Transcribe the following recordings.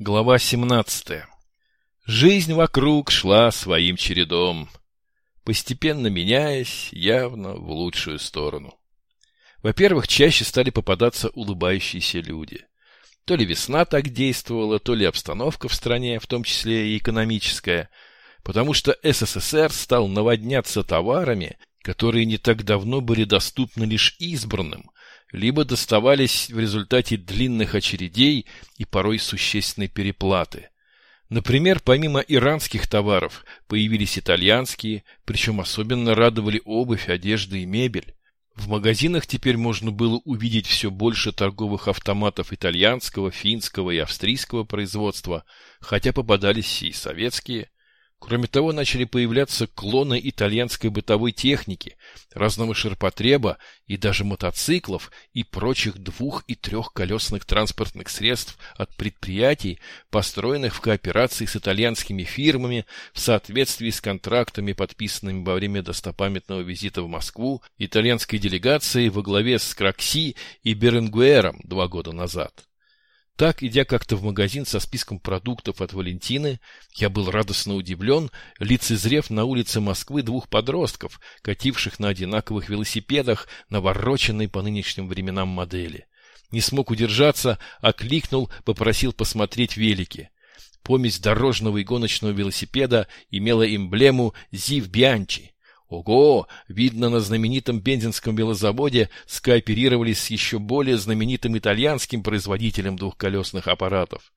Глава 17. Жизнь вокруг шла своим чередом, постепенно меняясь явно в лучшую сторону. Во-первых, чаще стали попадаться улыбающиеся люди. То ли весна так действовала, то ли обстановка в стране, в том числе и экономическая, потому что СССР стал наводняться товарами, которые не так давно были доступны лишь избранным, либо доставались в результате длинных очередей и порой существенной переплаты. Например, помимо иранских товаров появились итальянские, причем особенно радовали обувь, одежда и мебель. В магазинах теперь можно было увидеть все больше торговых автоматов итальянского, финского и австрийского производства, хотя попадались и советские. Кроме того, начали появляться клоны итальянской бытовой техники, разного ширпотреба и даже мотоциклов и прочих двух- и трехколесных транспортных средств от предприятий, построенных в кооперации с итальянскими фирмами в соответствии с контрактами, подписанными во время достопамятного визита в Москву итальянской делегацией во главе с Кракси и Беренгуэром два года назад. Так, идя как-то в магазин со списком продуктов от Валентины, я был радостно удивлен, лицезрев на улице Москвы двух подростков, кативших на одинаковых велосипедах, навороченной по нынешним временам модели. Не смог удержаться, окликнул, попросил посмотреть велики. Помесь дорожного и гоночного велосипеда имела эмблему «Зив Бианчи», Ого! Видно, на знаменитом бензинском велозаводе скооперировались с еще более знаменитым итальянским производителем двухколесных аппаратов.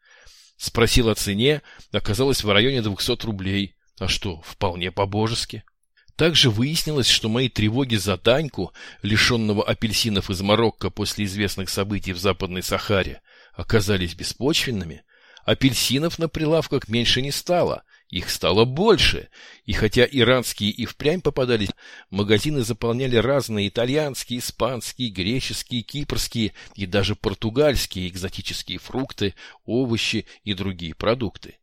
Спросил о цене, оказалось в районе 200 рублей. А что, вполне по-божески. Также выяснилось, что мои тревоги за Таньку, лишенного апельсинов из Марокко после известных событий в Западной Сахаре, оказались беспочвенными. Апельсинов на прилавках меньше не стало, их стало больше, и хотя иранские и впрямь попадались, магазины заполняли разные итальянские, испанские, греческие, кипрские и даже португальские экзотические фрукты, овощи и другие продукты.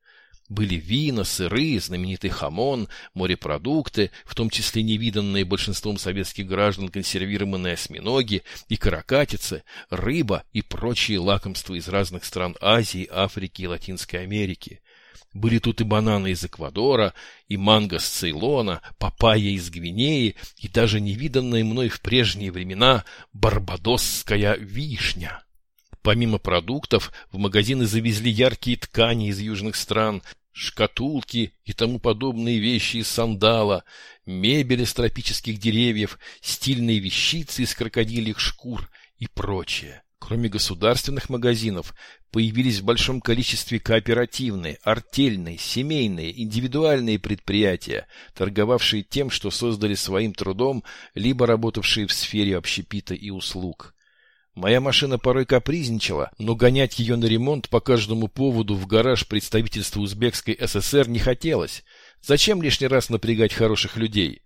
Были вина, сыры, знаменитый хамон, морепродукты, в том числе невиданные большинством советских граждан консервированные осьминоги и каракатицы, рыба и прочие лакомства из разных стран Азии, Африки и Латинской Америки. Были тут и бананы из Эквадора, и манго с Цейлона, папайя из Гвинеи, и даже невиданная мной в прежние времена барбадосская вишня. Помимо продуктов, в магазины завезли яркие ткани из южных стран, шкатулки и тому подобные вещи из сандала, мебель из тропических деревьев, стильные вещицы из крокодильих шкур и прочее. Кроме государственных магазинов, появились в большом количестве кооперативные, артельные, семейные, индивидуальные предприятия, торговавшие тем, что создали своим трудом, либо работавшие в сфере общепита и услуг. Моя машина порой капризничала, но гонять ее на ремонт по каждому поводу в гараж представительства Узбекской ССР не хотелось. Зачем лишний раз напрягать хороших людей?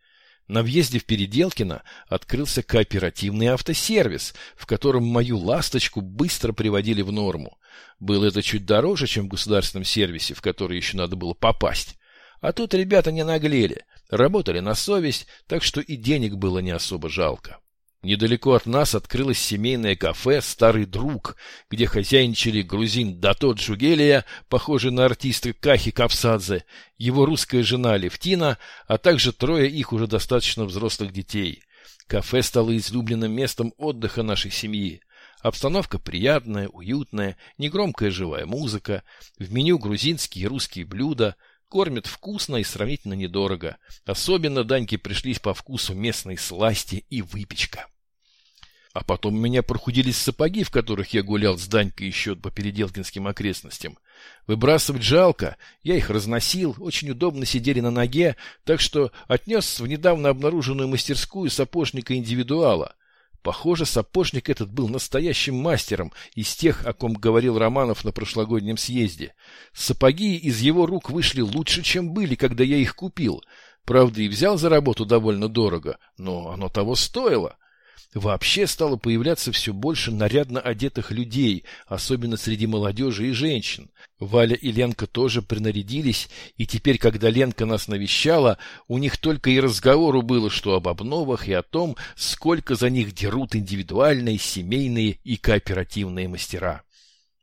На въезде в Переделкино открылся кооперативный автосервис, в котором мою «Ласточку» быстро приводили в норму. Было это чуть дороже, чем в государственном сервисе, в который еще надо было попасть. А тут ребята не наглели, работали на совесть, так что и денег было не особо жалко. Недалеко от нас открылось семейное кафе «Старый друг», где хозяйничали грузин Дато Джугелия, похожий на артиста Кахи Кавсадзе, его русская жена Левтина, а также трое их уже достаточно взрослых детей. Кафе стало излюбленным местом отдыха нашей семьи. Обстановка приятная, уютная, негромкая живая музыка, в меню грузинские и русские блюда, кормят вкусно и сравнительно недорого. Особенно Даньке пришлись по вкусу местные сласти и выпечка. А потом у меня прохудились сапоги, в которых я гулял с Данькой еще по переделкинским окрестностям. Выбрасывать жалко, я их разносил, очень удобно сидели на ноге, так что отнес в недавно обнаруженную мастерскую сапожника индивидуала. Похоже, сапожник этот был настоящим мастером из тех, о ком говорил Романов на прошлогоднем съезде. Сапоги из его рук вышли лучше, чем были, когда я их купил. Правда, и взял за работу довольно дорого, но оно того стоило. Вообще стало появляться все больше нарядно одетых людей, особенно среди молодежи и женщин. Валя и Ленка тоже принарядились, и теперь, когда Ленка нас навещала, у них только и разговору было, что об обновах и о том, сколько за них дерут индивидуальные, семейные и кооперативные мастера.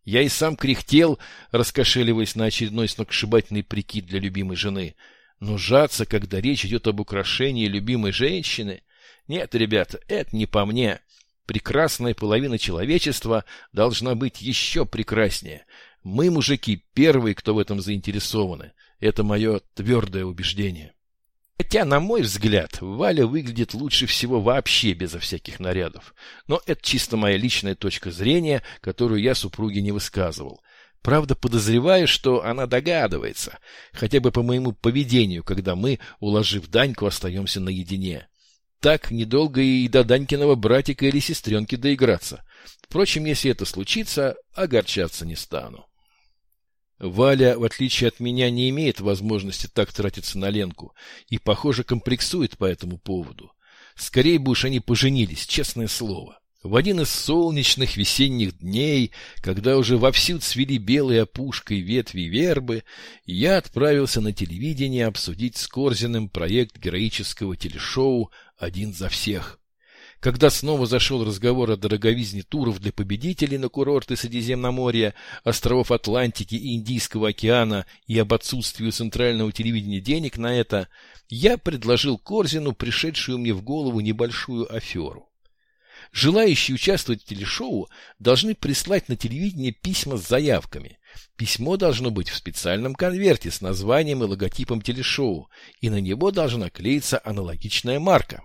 Я и сам кряхтел, раскошеливаясь на очередной сногсшибательный прикид для любимой жены. Но жаться, когда речь идет об украшении любимой женщины... Нет, ребята, это не по мне. Прекрасная половина человечества должна быть еще прекраснее. Мы, мужики, первые, кто в этом заинтересованы. Это мое твердое убеждение. Хотя, на мой взгляд, Валя выглядит лучше всего вообще безо всяких нарядов. Но это чисто моя личная точка зрения, которую я супруге не высказывал. Правда, подозреваю, что она догадывается, хотя бы по моему поведению, когда мы, уложив Даньку, остаемся наедине. Так недолго и до Данькиного братика или сестренки доиграться. Впрочем, если это случится, огорчаться не стану. Валя, в отличие от меня, не имеет возможности так тратиться на Ленку и, похоже, комплексует по этому поводу. Скорее бы уж они поженились, честное слово. В один из солнечных весенних дней, когда уже вовсю цвели белой опушкой ветви вербы, я отправился на телевидение обсудить с Корзиным проект героического телешоу «Один за всех». Когда снова зашел разговор о дороговизне туров для победителей на курорты Средиземноморья, островов Атлантики и Индийского океана и об отсутствии центрального телевидения денег на это, я предложил Корзину пришедшую мне в голову небольшую аферу. Желающие участвовать в телешоу должны прислать на телевидение письма с заявками. Письмо должно быть в специальном конверте с названием и логотипом телешоу, и на него должна клеиться аналогичная марка.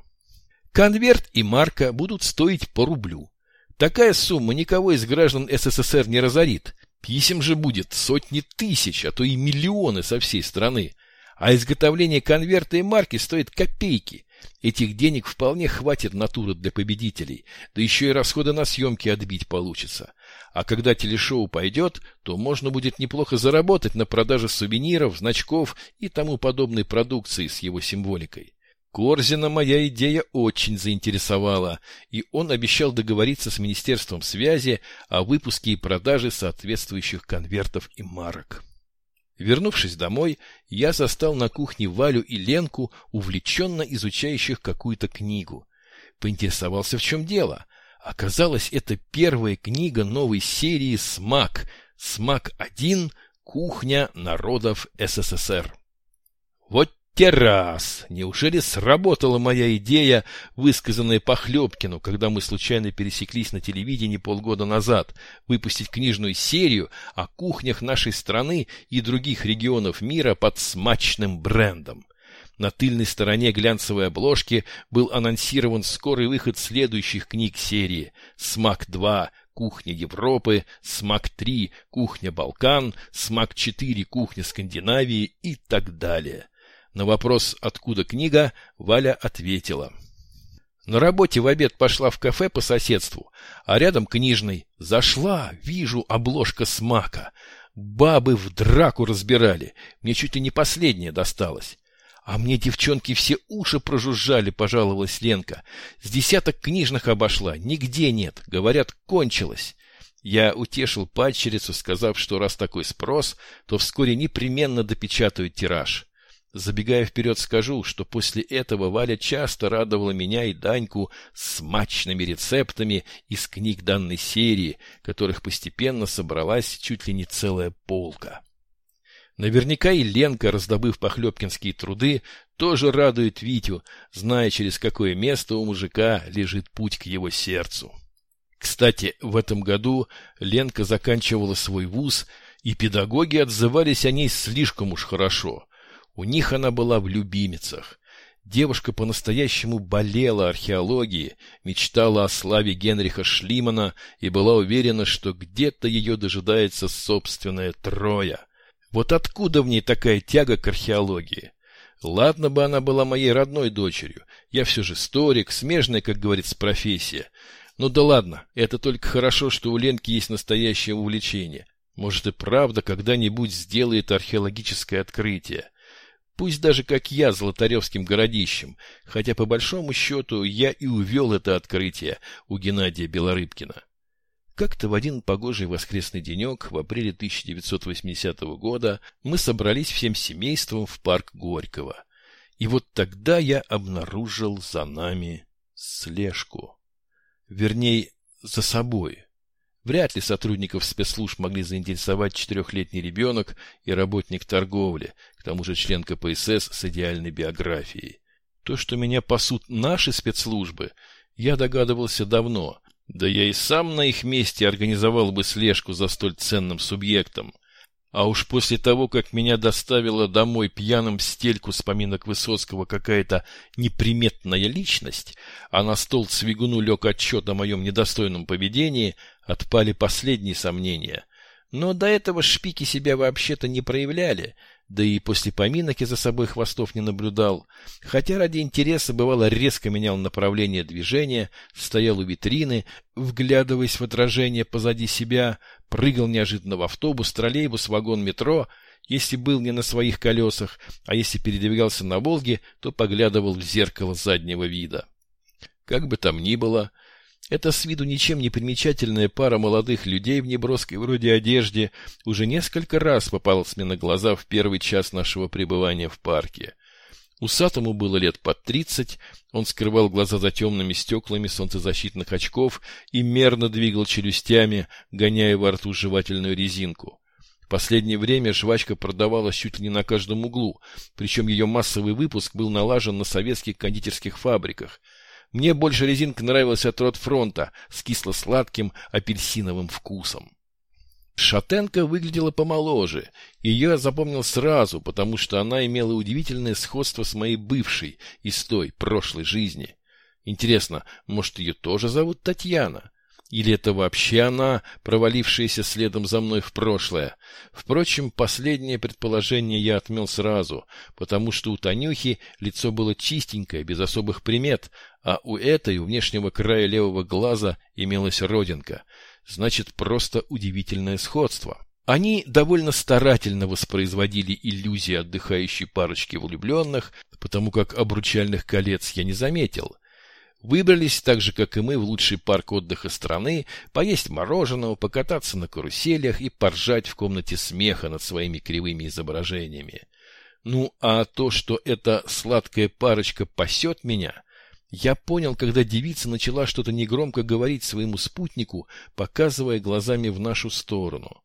Конверт и марка будут стоить по рублю. Такая сумма никого из граждан СССР не разорит. Писем же будет сотни тысяч, а то и миллионы со всей страны. А изготовление конверта и марки стоит копейки. Этих денег вполне хватит натуры для победителей, да еще и расходы на съемки отбить получится. А когда телешоу пойдет, то можно будет неплохо заработать на продаже сувениров, значков и тому подобной продукции с его символикой. Корзина моя идея очень заинтересовала, и он обещал договориться с Министерством связи о выпуске и продаже соответствующих конвертов и марок. Вернувшись домой, я застал на кухне Валю и Ленку, увлеченно изучающих какую-то книгу. Поинтересовался, в чем дело. Оказалось, это первая книга новой серии «Смак». «Смак-1. Кухня народов СССР». Вот Террас! Неужели сработала моя идея, высказанная Похлебкину, когда мы случайно пересеклись на телевидении полгода назад, выпустить книжную серию о кухнях нашей страны и других регионов мира под смачным брендом? На тыльной стороне глянцевой обложки был анонсирован скорый выход следующих книг серии «Смак-2», «Кухня Европы», «Смак-3», «Кухня Балкан», «Смак-4», «Кухня Скандинавии» и так далее. На вопрос «Откуда книга?» Валя ответила. На работе в обед пошла в кафе по соседству, а рядом книжный. Зашла, вижу, обложка смака. Бабы в драку разбирали. Мне чуть ли не последнее досталось. А мне девчонки все уши прожужжали, пожаловалась Ленка. С десяток книжных обошла, нигде нет. Говорят, кончилось. Я утешил падчерицу, сказав, что раз такой спрос, то вскоре непременно допечатают тираж. Забегая вперед, скажу, что после этого Валя часто радовала меня и Даньку смачными рецептами из книг данной серии, которых постепенно собралась чуть ли не целая полка. Наверняка и Ленка, раздобыв похлебкинские труды, тоже радует Витю, зная, через какое место у мужика лежит путь к его сердцу. Кстати, в этом году Ленка заканчивала свой вуз, и педагоги отзывались о ней слишком уж хорошо — у них она была в любимицах. Девушка по-настоящему болела археологией, мечтала о славе Генриха Шлимана и была уверена, что где-то ее дожидается собственная Троя. Вот откуда в ней такая тяга к археологии? Ладно бы она была моей родной дочерью. Я все же историк, смежная, как говорится, профессия. Ну да ладно, это только хорошо, что у Ленки есть настоящее увлечение. Может и правда когда-нибудь сделает археологическое открытие. Пусть даже как я золотаревским городищем, хотя по большому счету я и увел это открытие у Геннадия Белорыбкина. Как-то в один погожий воскресный денек в апреле 1980 года мы собрались всем семейством в парк Горького. И вот тогда я обнаружил за нами слежку. Вернее, за собой. Вряд ли сотрудников спецслужб могли заинтересовать четырехлетний ребенок и работник торговли, к тому же член КПСС с идеальной биографией. То, что меня пасут наши спецслужбы, я догадывался давно, да я и сам на их месте организовал бы слежку за столь ценным субъектом. А уж после того, как меня доставила домой пьяным в стельку с поминок Высоцкого какая-то неприметная личность, а на стол Цвигуну лег отчет о моем недостойном поведении, отпали последние сомнения. Но до этого шпики себя вообще-то не проявляли, да и после поминок я за собой хвостов не наблюдал, хотя ради интереса бывало резко менял направление движения, стоял у витрины, вглядываясь в отражение позади себя, прыгал неожиданно в автобус, троллейбус, вагон метро, если был не на своих колесах, а если передвигался на «Волге», то поглядывал в зеркало заднего вида. Как бы там ни было, эта с виду ничем не примечательная пара молодых людей в неброской вроде одежде уже несколько раз попалась мне на глаза в первый час нашего пребывания в парке. Усатому было лет под тридцать, он скрывал глаза за темными стеклами солнцезащитных очков и мерно двигал челюстями, гоняя во рту жевательную резинку. В последнее время жвачка продавалась чуть ли не на каждом углу, причем ее массовый выпуск был налажен на советских кондитерских фабриках – мне больше резинка нравилась от Ротфронта с кисло-сладким апельсиновым вкусом. Шатенка выглядела помоложе. Ее я запомнил сразу, потому что она имела удивительное сходство с моей бывшей из той прошлой жизни. Интересно, может, ее тоже зовут Татьяна? Или это вообще она, провалившаяся следом за мной в прошлое? Впрочем, последнее предположение я отмел сразу, потому что у Танюхи лицо было чистенькое, без особых примет, а у этой, у внешнего края левого глаза, имелась родинка. Значит, просто удивительное сходство. Они довольно старательно воспроизводили иллюзии отдыхающей парочки влюбленных, потому как обручальных колец я не заметил. Выбрались, так же, как и мы, в лучший парк отдыха страны, поесть мороженого, покататься на каруселях и поржать в комнате смеха над своими кривыми изображениями. Ну, а то, что эта сладкая парочка пасет меня, я понял, когда девица начала что-то негромко говорить своему спутнику, показывая глазами в нашу сторону.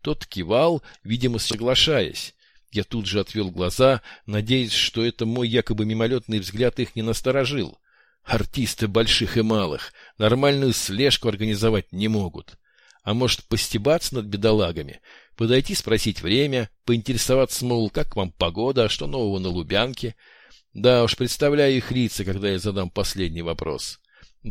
Тот кивал, видимо, соглашаясь. Я тут же отвел глаза, надеясь, что это мой якобы мимолетный взгляд их не насторожил. Артисты больших и малых нормальную слежку организовать не могут. А может, постебаться над бедолагами, подойти спросить время, поинтересоваться, мол, как вам погода, а что нового на Лубянке? Да уж, представляю их лица, когда я задам последний вопрос.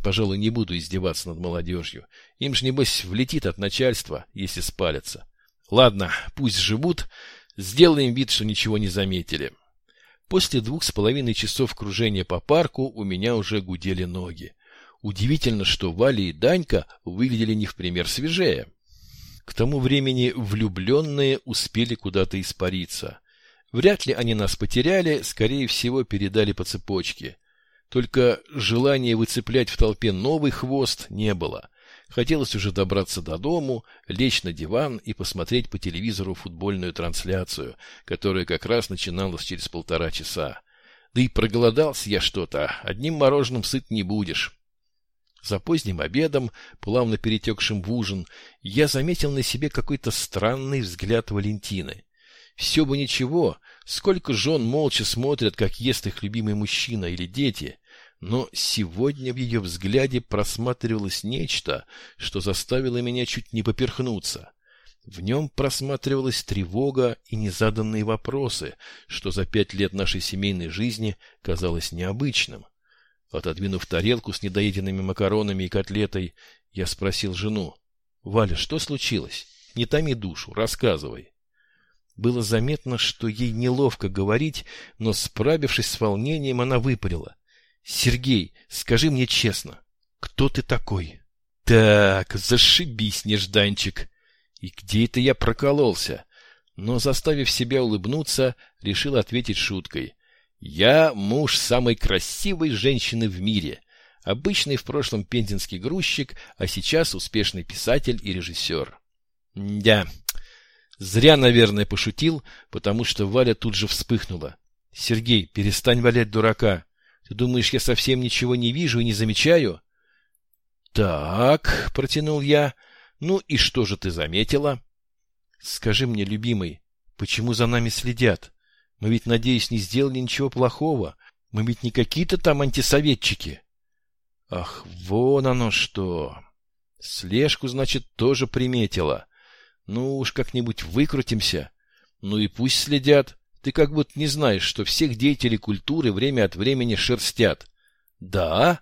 Пожалуй, не буду издеваться над молодежью. Им же, небось, влетит от начальства, если спалятся. Ладно, пусть живут, сделаем вид, что ничего не заметили. После двух с половиной часов кружения по парку у меня уже гудели ноги. Удивительно, что Валя и Данька выглядели не в пример свежее. К тому времени влюбленные успели куда-то испариться. Вряд ли они нас потеряли, скорее всего, передали по цепочке. Только желания выцеплять в толпе новый хвост не было. Хотелось уже добраться до дому, лечь на диван и посмотреть по телевизору футбольную трансляцию, которая как раз начиналась через полтора часа. Да и проголодался я что-то, одним мороженым сыт не будешь. За поздним обедом, плавно перетекшим в ужин, я заметил на себе какой-то странный взгляд Валентины. Все бы ничего, сколько жен молча смотрят, как ест их любимый мужчина или дети, но сегодня в ее взгляде просматривалось нечто, что заставило меня чуть не поперхнуться. В нем просматривалась тревога и незаданные вопросы, что за пять лет нашей семейной жизни казалось необычным. Отодвинув тарелку с недоеденными макаронами и котлетой, я спросил жену. — Валя, что случилось? Не томи душу, рассказывай. Было заметно, что ей неловко говорить, но, справившись с волнением, она выпалила. Сергей, скажи мне честно, кто ты такой? Так, зашибись, нежданчик. И где это я прокололся? Но, заставив себя улыбнуться, решил ответить шуткой. Я муж самой красивой женщины в мире. Обычный в прошлом пензенский грузчик, а сейчас успешный писатель и режиссер. Да, зря, наверное, пошутил, потому что Валя тут же вспыхнула. Сергей, перестань валять дурака. Ты думаешь, я совсем ничего не вижу и не замечаю? Так, протянул я. Ну и что же ты заметила? Скажи мне, любимый, почему за нами следят? Мы ведь, надеюсь, не сделали ничего плохого. Мы ведь не какие-то там антисоветчики. Ах, вон оно что! Слежку, значит, тоже приметила. Ну уж как-нибудь выкрутимся. Ну и пусть следят. Ты как будто не знаешь, что всех деятелей культуры время от времени шерстят. Да?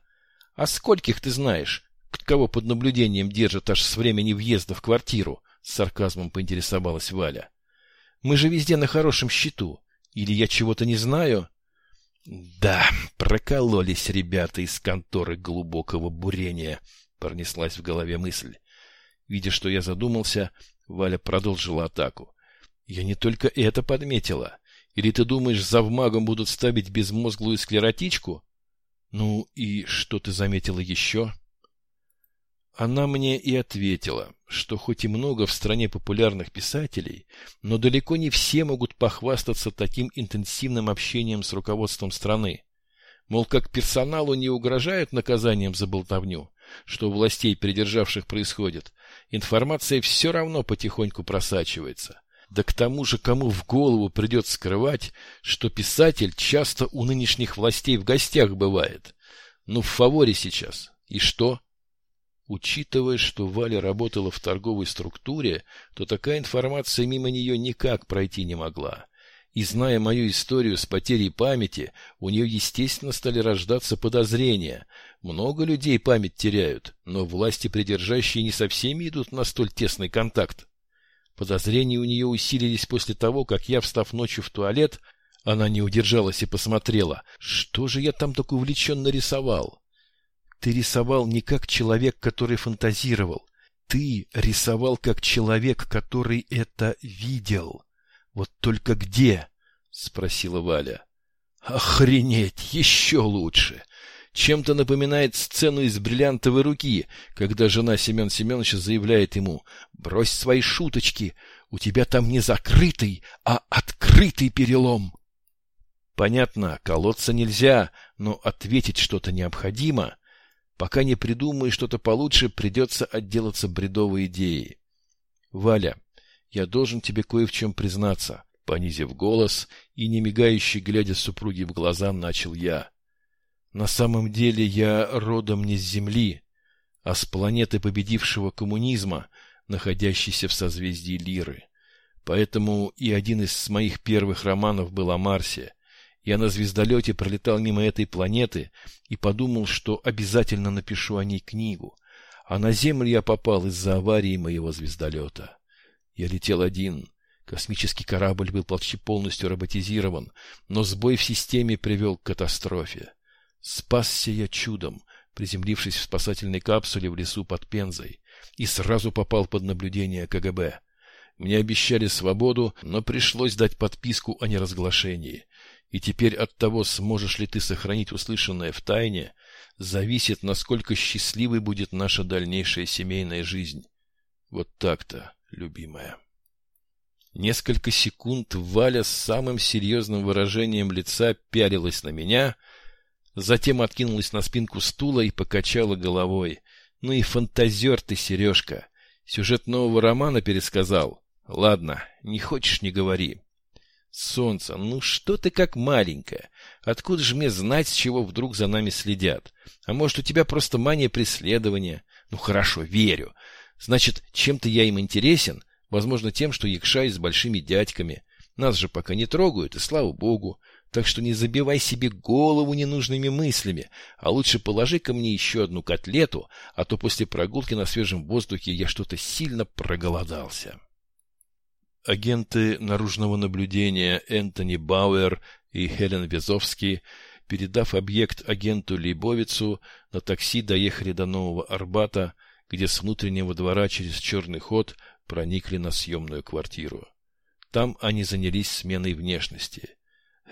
А скольких ты знаешь, кого под наблюдением держат аж с времени въезда в квартиру? С сарказмом поинтересовалась Валя. Мы же везде на хорошем счету. Или я чего-то не знаю? Да, прокололись ребята из конторы глубокого бурения, пронеслась в голове мысль. Видя, что я задумался, Валя продолжила атаку. Я не только это подметила. Или ты думаешь, за вмагом будут ставить безмозглую склеротичку? Ну и что ты заметила еще? Она мне и ответила, что хоть и много в стране популярных писателей, но далеко не все могут похвастаться таким интенсивным общением с руководством страны. Мол, как персоналу не угрожают наказанием за болтовню, что у властей, придержавших происходит, информация все равно потихоньку просачивается. Да к тому же, кому в голову придет скрывать, что писатель часто у нынешних властей в гостях бывает. Ну, в фаворе сейчас. И что? Учитывая, что Валя работала в торговой структуре, то такая информация мимо нее никак пройти не могла. И зная мою историю с потерей памяти, у нее, естественно, стали рождаться подозрения. Много людей память теряют, но власти придержащие не со всеми идут на столь тесный контакт. Подозрения у нее усилились после того, как я, встав ночью в туалет, она не удержалась и посмотрела, что же я там так увлеченно рисовал. Ты рисовал не как человек, который фантазировал. Ты рисовал как человек, который это видел. Вот только где? Спросила Валя. Охренеть, еще лучше. Чем-то напоминает сцену из бриллиантовой руки, когда жена Семен Семеновича заявляет ему «Брось свои шуточки, у тебя там не закрытый, а открытый перелом». Понятно, колоться нельзя, но ответить что-то необходимо. Пока не придумаю что-то получше, придется отделаться бредовой идеей. Валя, я должен тебе кое в чем признаться. Понизив голос и не мигающий, глядя супруге в глаза, начал я. На самом деле я родом не с Земли, а с планеты победившего коммунизма, находящейся в созвездии Лиры. Поэтому и один из моих первых романов был о Марсе, я на звездолете пролетал мимо этой планеты и подумал, что обязательно напишу о ней книгу. А на Землю я попал из-за аварии моего звездолета. Я летел один. Космический корабль был почти полностью роботизирован, но сбой в системе привел к катастрофе. Спасся я чудом, приземлившись в спасательной капсуле в лесу под Пензой, и сразу попал под наблюдение КГБ. Мне обещали свободу, но пришлось дать подписку о неразглашении. И теперь от того, сможешь ли ты сохранить услышанное в тайне, зависит, насколько счастливой будет наша дальнейшая семейная жизнь. Вот так-то, любимая. Несколько секунд Валя с самым серьезным выражением лица пялилась на меня, затем откинулась на спинку стула и покачала головой. Ну и фантазер ты, Сережка. Сюжет нового романа пересказал. Ладно, не хочешь — не говори. Солнце, ну что ты как маленькая? Откуда же мне знать, с чего вдруг за нами следят? А может, у тебя просто мания преследования? Ну хорошо, верю. Значит, чем-то я им интересен? Возможно, тем, что якшаюсь с большими дядьками. Нас же пока не трогают, и слава богу. Так что не забивай себе голову ненужными мыслями, а лучше положи ко мне еще одну котлету, а то после прогулки на свежем воздухе я что-то сильно проголодался. Агенты наружного наблюдения Энтони Бауэр и Хелен Везовский, передав объект агенту Лейбовицу, на такси доехали до Нового Арбата, где с внутреннего двора через черный ход проникли на съемную квартиру. Там они занялись сменой внешности.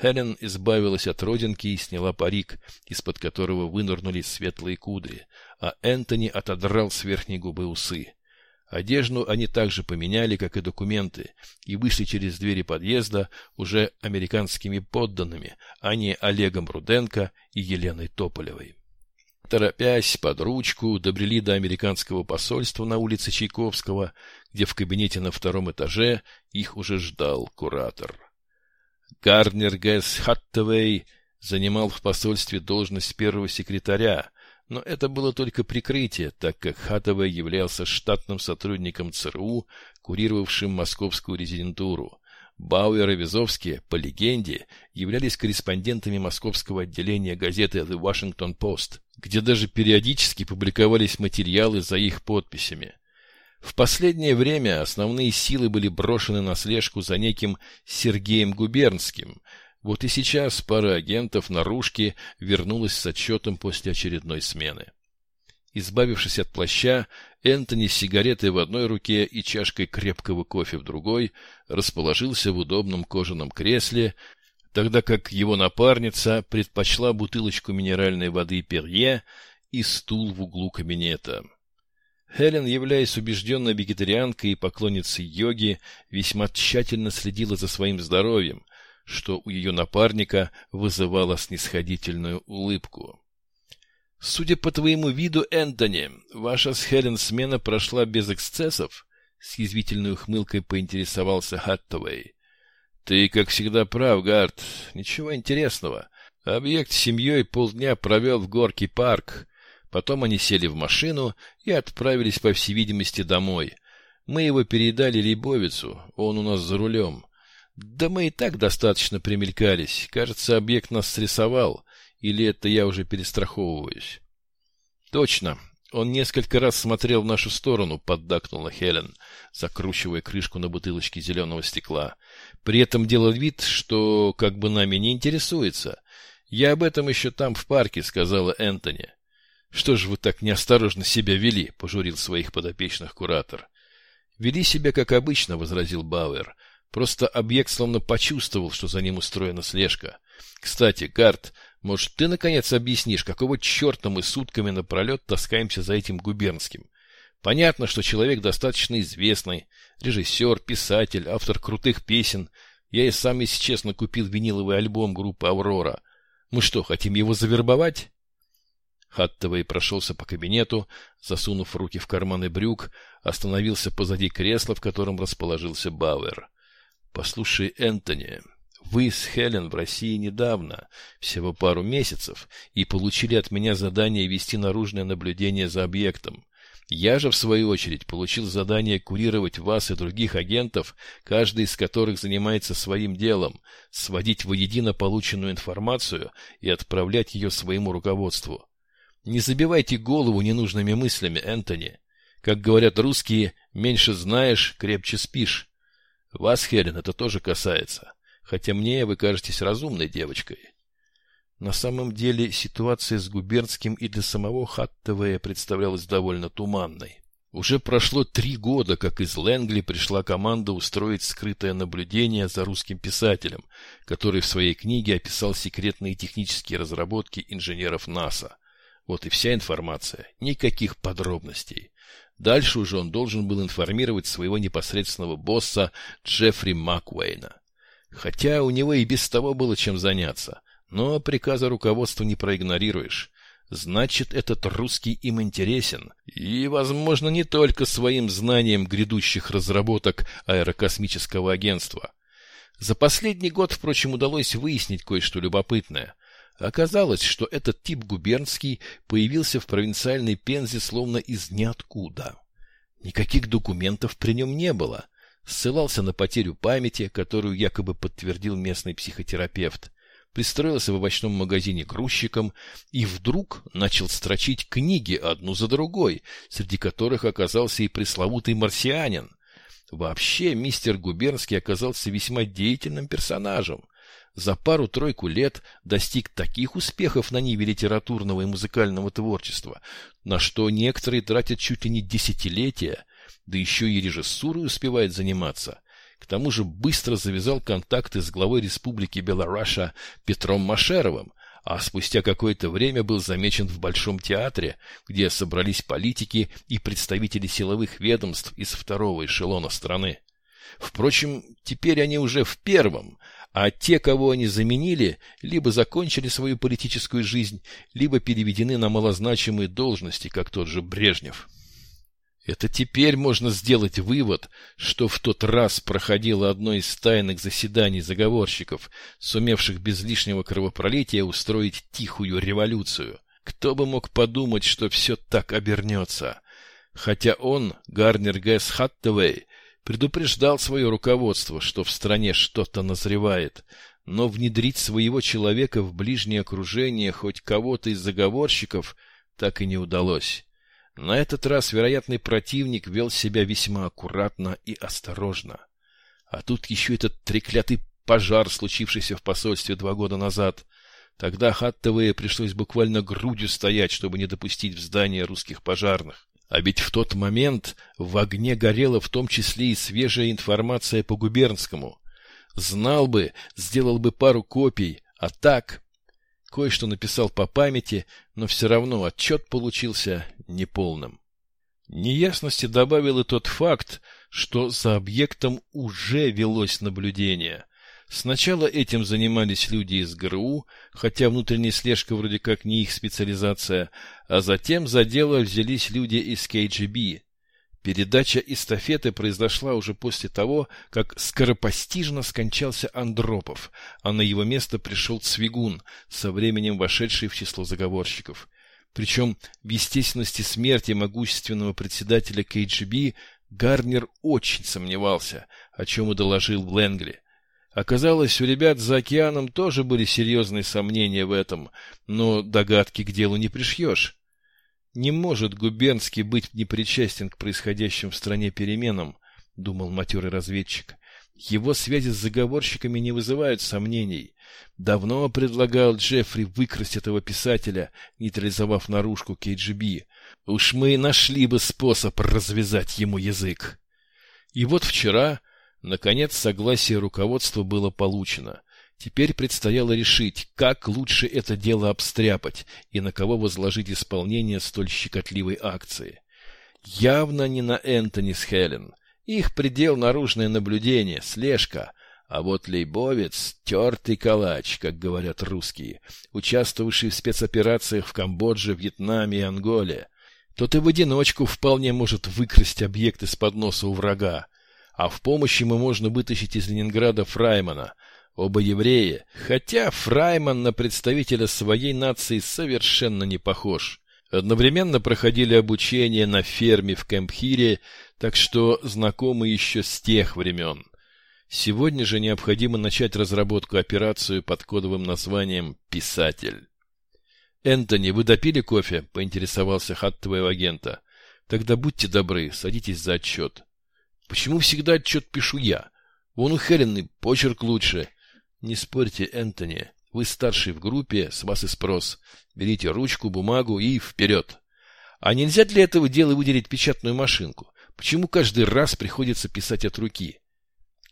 Хелен избавилась от родинки и сняла парик, из-под которого вынырнули светлые кудри, а Энтони отодрал с верхней губы усы. Одежду они также поменяли, как и документы, и вышли через двери подъезда уже американскими подданными, а не Олегом Руденко и Еленой Тополевой. Торопясь под ручку, добрели до американского посольства на улице Чайковского, где в кабинете на втором этаже их уже ждал куратор. Гарднер Гэс Хаттавей занимал в посольстве должность первого секретаря, но это было только прикрытие, так как Хаттавей являлся штатным сотрудником ЦРУ, курировавшим московскую резидентуру. Бауэр и Визовский, по легенде, являлись корреспондентами московского отделения газеты The Washington Post, где даже периодически публиковались материалы за их подписями. В последнее время основные силы были брошены на слежку за неким Сергеем Губернским. Вот и сейчас пара агентов наружки вернулась с отчетом после очередной смены. Избавившись от плаща, Энтони с сигаретой в одной руке и чашкой крепкого кофе в другой расположился в удобном кожаном кресле, тогда как его напарница предпочла бутылочку минеральной воды Перье и стул в углу кабинета. Хелен, являясь убежденной вегетарианкой и поклонницей йоги, весьма тщательно следила за своим здоровьем, что у ее напарника вызывало снисходительную улыбку. «Судя по твоему виду, Энтони, ваша с Хелен смена прошла без эксцессов?» С язвительной ухмылкой поинтересовался Хаттовей. «Ты, как всегда, прав, Гард. Ничего интересного. Объект с семьей полдня провел в горки парк. Потом они сели в машину и отправились, по всей видимости, домой. Мы его передали Лейбовицу, он у нас за рулем. Да мы и так достаточно примелькались. Кажется, объект нас срисовал. Или это я уже перестраховываюсь? Точно. Он несколько раз смотрел в нашу сторону, поддакнула Хелен, закручивая крышку на бутылочке зеленого стекла. При этом делал вид, что как бы нами не интересуется. Я об этом еще там в парке, сказала Энтони. Что ж вы так неосторожно себя вели, пожурил своих подопечных куратор. Вели себя как обычно, возразил Бауэр. Просто объект словно почувствовал, что за ним устроена слежка. Кстати, Гард, может, ты, наконец, объяснишь, какого черта мы сутками напролет таскаемся за этим губернским? Понятно, что человек достаточно известный, режиссер, писатель, автор крутых песен. Я и сам, если честно, купил виниловый альбом группы «Аврора». Мы что, хотим его завербовать? Хаттовый прошелся по кабинету, засунув руки в карманы брюк, остановился позади кресла, в котором расположился Бауэр. — Послушай, Энтони, вы с Хелен в России недавно, всего пару месяцев, и получили от меня задание вести наружное наблюдение за объектом. Я же, в свою очередь, получил задание курировать вас и других агентов, каждый из которых занимается своим делом, сводить воедино полученную информацию и отправлять ее своему руководству. Не забивайте голову ненужными мыслями, Энтони. Как говорят русские, меньше знаешь, крепче спишь. Вас, Хелен, это тоже касается хотя мне вы кажетесь разумной девочкой. На самом деле ситуация с Губернским и для самого Хаттевея представлялась довольно туманной. Уже прошло три года, как из Лэнгли пришла команда устроить скрытое наблюдение за русским писателем, который в своей книге описал секретные технические разработки инженеров НАСА. Вот и вся информация, никаких подробностей. Дальше уже он должен был информировать своего непосредственного босса Джеффри Макуэйна. Хотя у него и без того было чем заняться. Но приказа руководства не проигнорируешь. Значит, этот русский им интересен. И, возможно, не только своим знанием грядущих разработок аэрокосмического агентства. За последний год, впрочем, удалось выяснить кое-что любопытное. Оказалось, что этот тип губернский появился в провинциальной Пензе словно из ниоткуда. Никаких документов при нем не было ссылался на потерю памяти, которую якобы подтвердил местный психотерапевт, пристроился в овощном магазине грузчиком и вдруг начал строчить книги одну за другой, среди которых оказался и пресловутый марсианин. Вообще, мистер Губернский оказался весьма деятельным персонажем. За пару-тройку лет достиг таких успехов на ниве литературного и музыкального творчества, на что некоторые тратят чуть ли не десятилетия, да еще и режиссурой успевает заниматься. К тому же быстро завязал контакты с главой республики Белоруссия Петром Машеровым, а спустя какое-то время был замечен в Большом театре, где собрались политики и представители силовых ведомств из второго эшелона страны. Впрочем, теперь они уже в первом, а те, кого они заменили, либо закончили свою политическую жизнь, либо переведены на малозначимые должности, как тот же Брежнев. Это теперь можно сделать вывод, что в тот раз проходило одно из тайных заседаний заговорщиков, сумевших без лишнего кровопролития устроить тихую революцию. Кто бы мог подумать, что все так обернется? Хотя он, Гарнер Гэс Хаттевей, предупреждал свое руководство, что в стране что-то назревает, но внедрить своего человека в ближнее окружение хоть кого-то из заговорщиков так и не удалось. На этот раз вероятный противник вел себя весьма аккуратно и осторожно. А тут еще этот треклятый пожар, случившийся в посольстве два года назад. Тогда Хаттовые пришлось буквально грудью стоять, чтобы не допустить в здание русских пожарных. А ведь в тот момент в огне горела в том числе и свежая информация по губернскому. Знал бы, сделал бы пару копий, а так... Кое-что написал по памяти, но все равно отчет получился неполным. Неясности добавил и тот факт, что за объектом уже велось наблюдение. Сначала этим занимались люди из ГРУ, хотя внутренняя слежка вроде как не их специализация, а затем за дело взялись люди из КГБ. Передача эстафеты произошла уже после того, как скоропостижно скончался Андропов, а на его место пришел Цвигун, со временем вошедший в число заговорщиков. Причем в естественности смерти могущественного председателя КГБ Гарнер очень сомневался, о чем и доложил в Лэнгли. Оказалось, у ребят за океаном тоже были серьезные сомнения в этом, но догадки к делу не пришьешь. Не может губернский быть непричастен к происходящим в стране переменам, думал матерый разведчик. Его связи с заговорщиками не вызывают сомнений. Давно предлагал Джеффри выкрасть этого писателя, нейтрализовав наружку КГБ. Уж мы нашли бы способ развязать ему язык. И вот вчера, наконец, согласие руководства было получено. Теперь предстояло решить, как лучше это дело обстряпать и на кого возложить исполнение столь щекотливой акции. Явно не на Энтони с Хелен. Их предел наружное наблюдение, слежка. А вот Лейбовец — тертый калач, как говорят русские, участвовавший в спецоперациях в Камбодже, Вьетнаме и Анголе. Тот и в одиночку вполне может выкрасть объект из-под носа у врага. А в помощи ему можно вытащить из Ленинграда Фраймана — Оба евреи, хотя Фрайман на представителя своей нации совершенно не похож. Одновременно проходили обучение на ферме в Кэмпхире, так что знакомы еще с тех времен. Сегодня же необходимо начать разработку операцию под кодовым названием «Писатель». «Энтони, вы допили кофе?» — поинтересовался хат агента. «Тогда будьте добры, садитесь за отчет». «Почему всегда отчет пишу я? Вон у Хелены почерк лучше». Не спорьте, Энтони. Вы старший в группе, с вас и спрос. Берите ручку, бумагу и вперед. А нельзя для этого дела выделить печатную машинку? Почему каждый раз приходится писать от руки?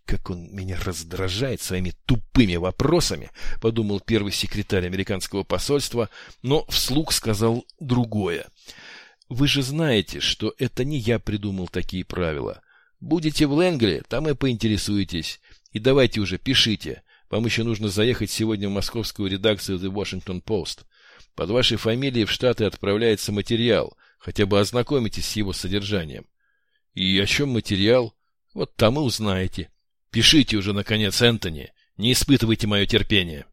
Как он меня раздражает своими тупыми вопросами, подумал первый секретарь американского посольства, но вслух сказал другое. Вы же знаете, что это не я придумал такие правила. Будете в Лэнгли, там и поинтересуетесь. И давайте уже пишите. Вам еще нужно заехать сегодня в московскую редакцию The Washington Post. Под вашей фамилией в Штаты отправляется материал. Хотя бы ознакомитесь с его содержанием. И о чем материал? Вот там и узнаете. Пишите уже, наконец, Энтони. Не испытывайте мое терпение.